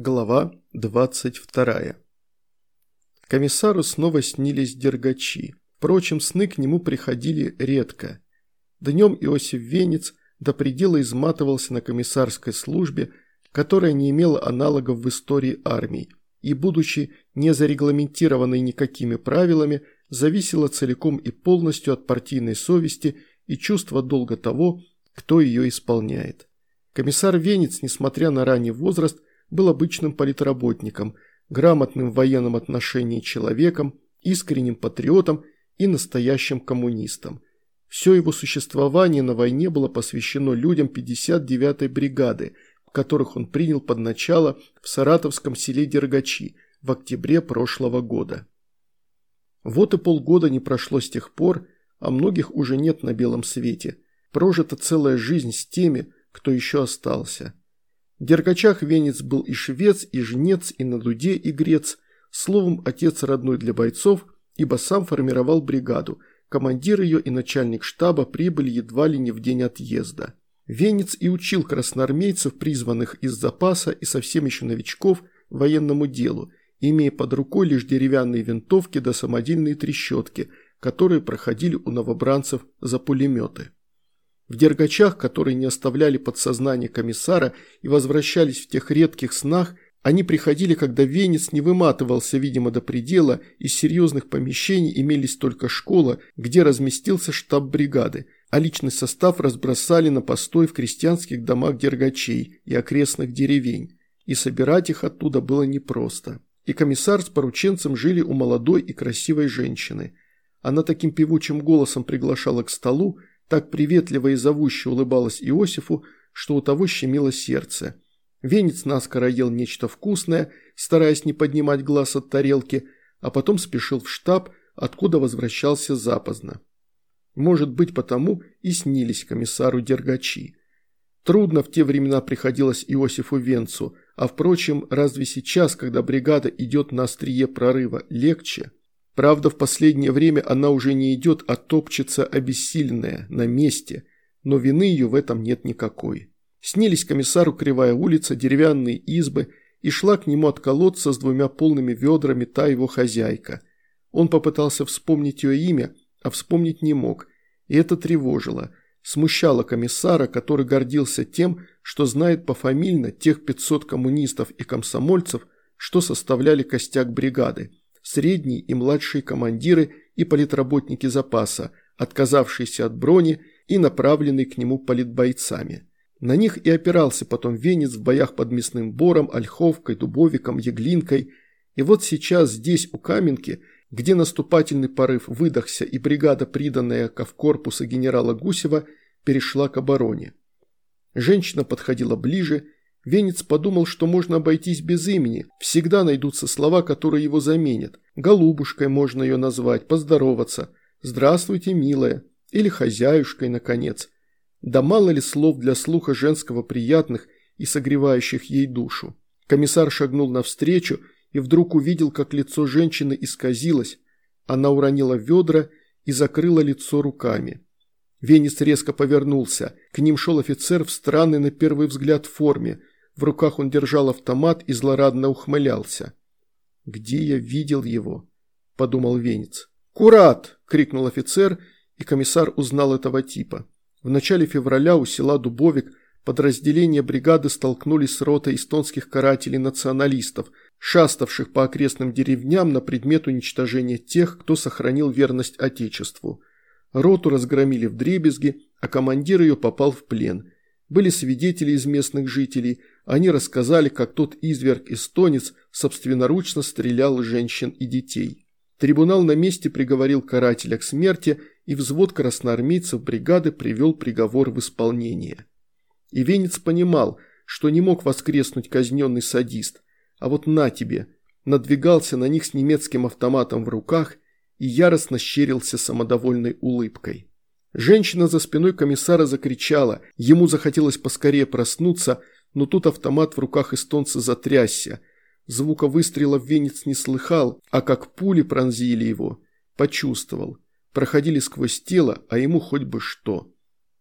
Глава 22. Комиссару снова снились дергачи. Впрочем, сны к нему приходили редко. Днем Иосиф Венец до предела изматывался на комиссарской службе, которая не имела аналогов в истории армий, и, будучи не зарегламентированной никакими правилами, зависела целиком и полностью от партийной совести и чувства долга того, кто ее исполняет. Комиссар Венец, несмотря на ранний возраст, был обычным политработником, грамотным в военном отношении человеком, искренним патриотом и настоящим коммунистом. Все его существование на войне было посвящено людям 59-й бригады, которых он принял под начало в саратовском селе Дергачи в октябре прошлого года. Вот и полгода не прошло с тех пор, а многих уже нет на белом свете. Прожита целая жизнь с теми, кто еще остался. В Дергачах Венец был и швец, и жнец, и на дуде, и грец, словом, отец родной для бойцов, ибо сам формировал бригаду, командир ее и начальник штаба прибыли едва ли не в день отъезда. Венец и учил красноармейцев, призванных из запаса и совсем еще новичков, военному делу, имея под рукой лишь деревянные винтовки да самодельные трещотки, которые проходили у новобранцев за пулеметы. В дергачах, которые не оставляли подсознание комиссара и возвращались в тех редких снах, они приходили, когда венец не выматывался, видимо, до предела, из серьезных помещений имелись только школа, где разместился штаб бригады, а личный состав разбросали на постой в крестьянских домах дергачей и окрестных деревень, и собирать их оттуда было непросто. И комиссар с порученцем жили у молодой и красивой женщины. Она таким певучим голосом приглашала к столу, так приветливо и зовуще улыбалась Иосифу, что у того щемило сердце. Венец наскоро ел нечто вкусное, стараясь не поднимать глаз от тарелки, а потом спешил в штаб, откуда возвращался запоздно. Может быть, потому и снились комиссару Дергачи. Трудно в те времена приходилось Иосифу Венцу, а впрочем, разве сейчас, когда бригада идет на острие прорыва, легче? Правда, в последнее время она уже не идет, а топчется обессиленная, на месте, но вины ее в этом нет никакой. Снились комиссару кривая улица, деревянные избы, и шла к нему от колодца с двумя полными ведрами та его хозяйка. Он попытался вспомнить ее имя, а вспомнить не мог, и это тревожило, смущало комиссара, который гордился тем, что знает пофамильно тех 500 коммунистов и комсомольцев, что составляли костяк бригады средние и младшие командиры и политработники запаса, отказавшиеся от брони и направленные к нему политбойцами. На них и опирался потом Венец в боях под Мясным Бором, Ольховкой, Дубовиком, Яглинкой. И вот сейчас здесь, у Каменки, где наступательный порыв выдохся и бригада, приданная ковкорпуса генерала Гусева, перешла к обороне. Женщина подходила ближе Венец подумал, что можно обойтись без имени, всегда найдутся слова, которые его заменят. Голубушкой можно ее назвать, поздороваться. «Здравствуйте, милая». Или хозяюшкой, наконец. Да мало ли слов для слуха женского приятных и согревающих ей душу. Комиссар шагнул навстречу и вдруг увидел, как лицо женщины исказилось. Она уронила ведра и закрыла лицо руками. Венец резко повернулся. К ним шел офицер в странной на первый взгляд форме. В руках он держал автомат и злорадно ухмылялся. «Где я видел его?» – подумал Венец. «Курат!» – крикнул офицер, и комиссар узнал этого типа. В начале февраля у села Дубовик подразделения бригады столкнулись с ротой эстонских карателей-националистов, шаставших по окрестным деревням на предмет уничтожения тех, кто сохранил верность Отечеству. Роту разгромили в дребезги, а командир ее попал в плен. Были свидетели из местных жителей – они рассказали, как тот изверг-эстонец собственноручно стрелял женщин и детей. Трибунал на месте приговорил карателя к смерти, и взвод красноармейцев бригады привел приговор в исполнение. И Венец понимал, что не мог воскреснуть казненный садист, а вот на тебе, надвигался на них с немецким автоматом в руках и яростно щерился самодовольной улыбкой. Женщина за спиной комиссара закричала, ему захотелось поскорее проснуться – но тут автомат в руках эстонца затрясся. Звука выстрела венец не слыхал, а как пули пронзили его, почувствовал. Проходили сквозь тело, а ему хоть бы что.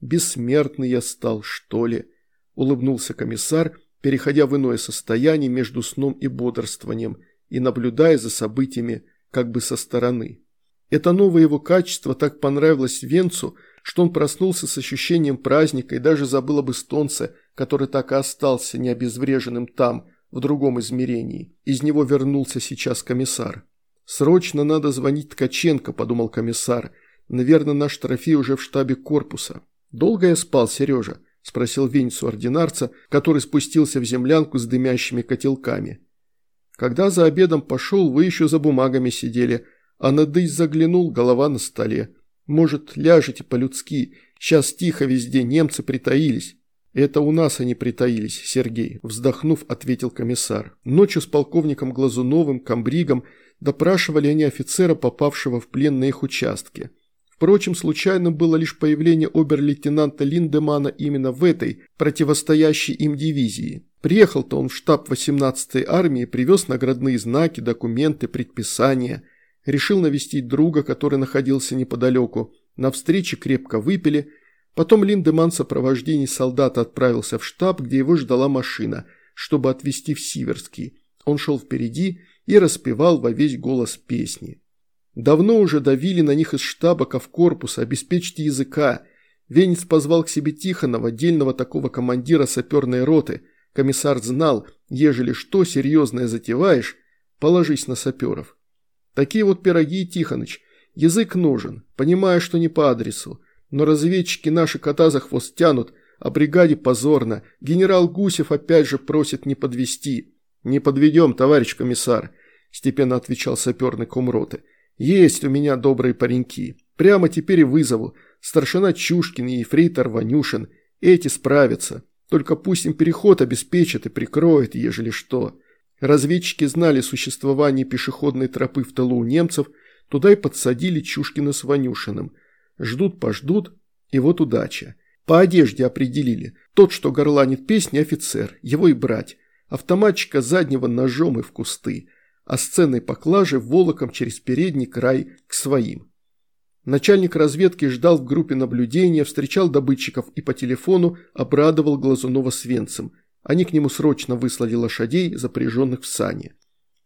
«Бессмертный я стал, что ли?» – улыбнулся комиссар переходя в иное состояние между сном и бодрствованием и наблюдая за событиями как бы со стороны. Это новое его качество так понравилось Венцу, что он проснулся с ощущением праздника и даже забыл об эстонце, который так и остался необезвреженным там, в другом измерении. Из него вернулся сейчас комиссар. «Срочно надо звонить Ткаченко», – подумал комиссар. «Наверное, наш трофей уже в штабе корпуса». «Долго я спал, Сережа?» – спросил Венцу ординарца, который спустился в землянку с дымящими котелками. «Когда за обедом пошел, вы еще за бумагами сидели, а на дысь заглянул, голова на столе. Может, ляжете по-людски, сейчас тихо везде, немцы притаились». «Это у нас они притаились, Сергей», – вздохнув, ответил комиссар. Ночью с полковником Глазуновым, комбригом, допрашивали они офицера, попавшего в плен на их участке. Впрочем, случайным было лишь появление обер-лейтенанта Линдемана именно в этой, противостоящей им дивизии. Приехал-то он в штаб 18-й армии, привез наградные знаки, документы, предписания. Решил навестить друга, который находился неподалеку. На встрече крепко выпили. Потом Линдеман в сопровождении солдата отправился в штаб, где его ждала машина, чтобы отвезти в Сиверский. Он шел впереди и распевал во весь голос песни. Давно уже давили на них из штаба ковкорпуса, обеспечьте языка. Венец позвал к себе Тихонова, отдельного такого командира саперной роты. Комиссар знал, ежели что серьезное затеваешь, положись на саперов. Такие вот пироги, Тихоныч. Язык нужен, понимаю, что не по адресу. Но разведчики наши кота за хвост тянут, а бригаде позорно. Генерал Гусев опять же просит не подвести. «Не подведем, товарищ комиссар», – степенно отвечал саперный комроты. «Есть у меня добрые пареньки. Прямо теперь и вызову. Старшина Чушкин и ефрейтор Ванюшин. Эти справятся. Только пусть им переход обеспечат и прикроют, ежели что». Разведчики знали существование пешеходной тропы в тылу у немцев, туда и подсадили Чушкина с Ванюшиным. Ждут-пождут, и вот удача. По одежде определили. Тот, что горланит песни, офицер, его и брать. Автоматчика заднего ножом и в кусты а с поклажи волоком через передний край к своим. Начальник разведки ждал в группе наблюдения, встречал добытчиков и по телефону обрадовал Глазунова с венцем. Они к нему срочно выслали лошадей, запряженных в сани.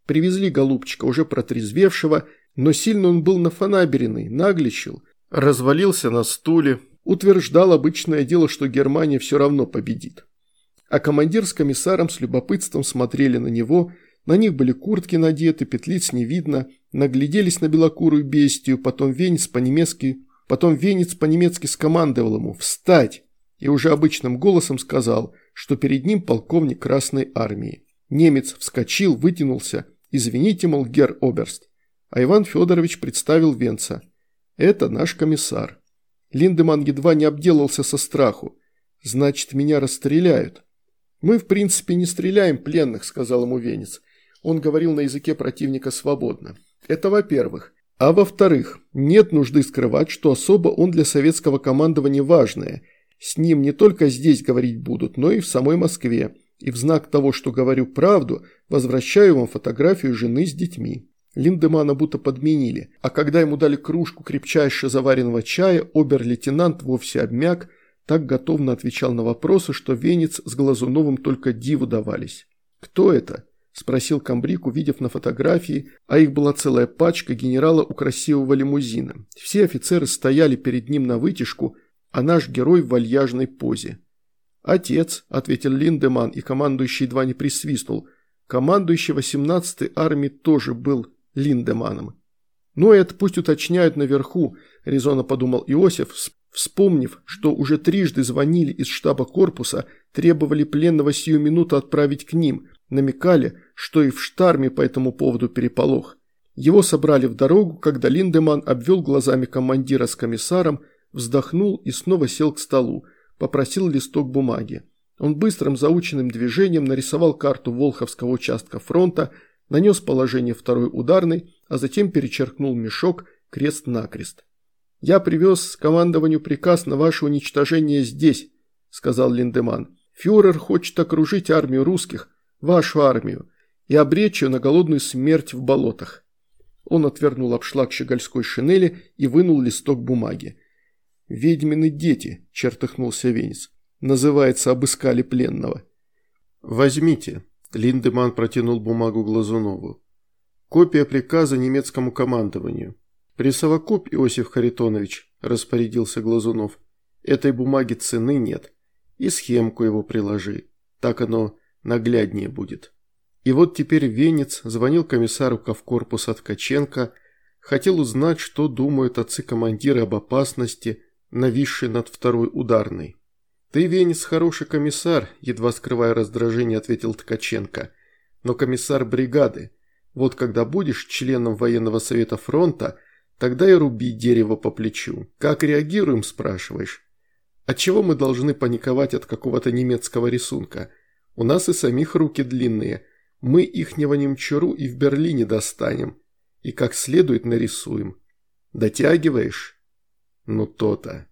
Привезли голубчика, уже протрезвевшего, но сильно он был нафанаберенный, нагличил, развалился на стуле, утверждал обычное дело, что Германия все равно победит. А командир с комиссаром с любопытством смотрели на него – на них были куртки надеты, петлиц не видно, нагляделись на белокурую бестию, потом венец по-немецки, потом венец по-немецки скомандовал ему «Встать!» и уже обычным голосом сказал, что перед ним полковник Красной Армии. Немец вскочил, вытянулся. «Извините, мол, гер Оберст». А Иван Федорович представил Венца. «Это наш комиссар». Линдеман едва не обделался со страху. «Значит, меня расстреляют». «Мы, в принципе, не стреляем пленных», – сказал ему Венец. Он говорил на языке противника свободно. Это во-первых. А во-вторых, нет нужды скрывать, что особо он для советского командования важное. С ним не только здесь говорить будут, но и в самой Москве. И в знак того, что говорю правду, возвращаю вам фотографию жены с детьми. Линдемана будто подменили, а когда ему дали кружку крепчайше заваренного чая, обер-лейтенант вовсе обмяк, так готовно отвечал на вопросы, что Венец с Глазуновым только диву давались. «Кто это?» – спросил комбриг, увидев на фотографии, а их была целая пачка генерала у красивого лимузина. Все офицеры стояли перед ним на вытяжку, а наш герой в вальяжной позе. «Отец», – ответил Линдеман, и командующий едва не присвистнул. Командующий 18-й армии тоже был Линдеманом. «Ну, это пусть уточняют наверху», – резонно подумал Иосиф, вспомнив, что уже трижды звонили из штаба корпуса, требовали пленного сию минуту отправить к ним – намекали, что и в Штарме по этому поводу переполох. Его собрали в дорогу, когда Линдеман обвел глазами командира с комиссаром, вздохнул и снова сел к столу, попросил листок бумаги. Он быстрым заученным движением нарисовал карту Волховского участка фронта, нанес положение второй ударной, а затем перечеркнул мешок крест-накрест. «Я привез командованию приказ на ваше уничтожение здесь», – сказал Линдеман. «Фюрер хочет окружить армию русских, вашу армию, и обречь ее на голодную смерть в болотах». Он отвернул обшлаг щегольской шинели и вынул листок бумаги. «Ведьмины дети», – чертыхнулся Венец. «Называется, обыскали пленного». «Возьмите», – Линдеман протянул бумагу Глазунову. «Копия приказа немецкому командованию». «Присовокупь, Иосиф Харитонович», – распорядился Глазунов. «Этой бумаги цены нет. И схемку его приложи. Так оно нагляднее будет». И вот теперь Венец звонил комиссару Ковкорпуса Ткаченко, хотел узнать, что думают отцы-командиры об опасности, нависшей над второй ударной. «Ты, Венец, хороший комиссар», – едва скрывая раздражение, ответил Ткаченко. «Но комиссар бригады. Вот когда будешь членом военного совета фронта, тогда и руби дерево по плечу. Как реагируем, спрашиваешь? Отчего мы должны паниковать от какого-то немецкого рисунка? У нас и самих руки длинные. Мы ихнего немчуру и в Берлине достанем. И как следует нарисуем. Дотягиваешь? Ну то-то.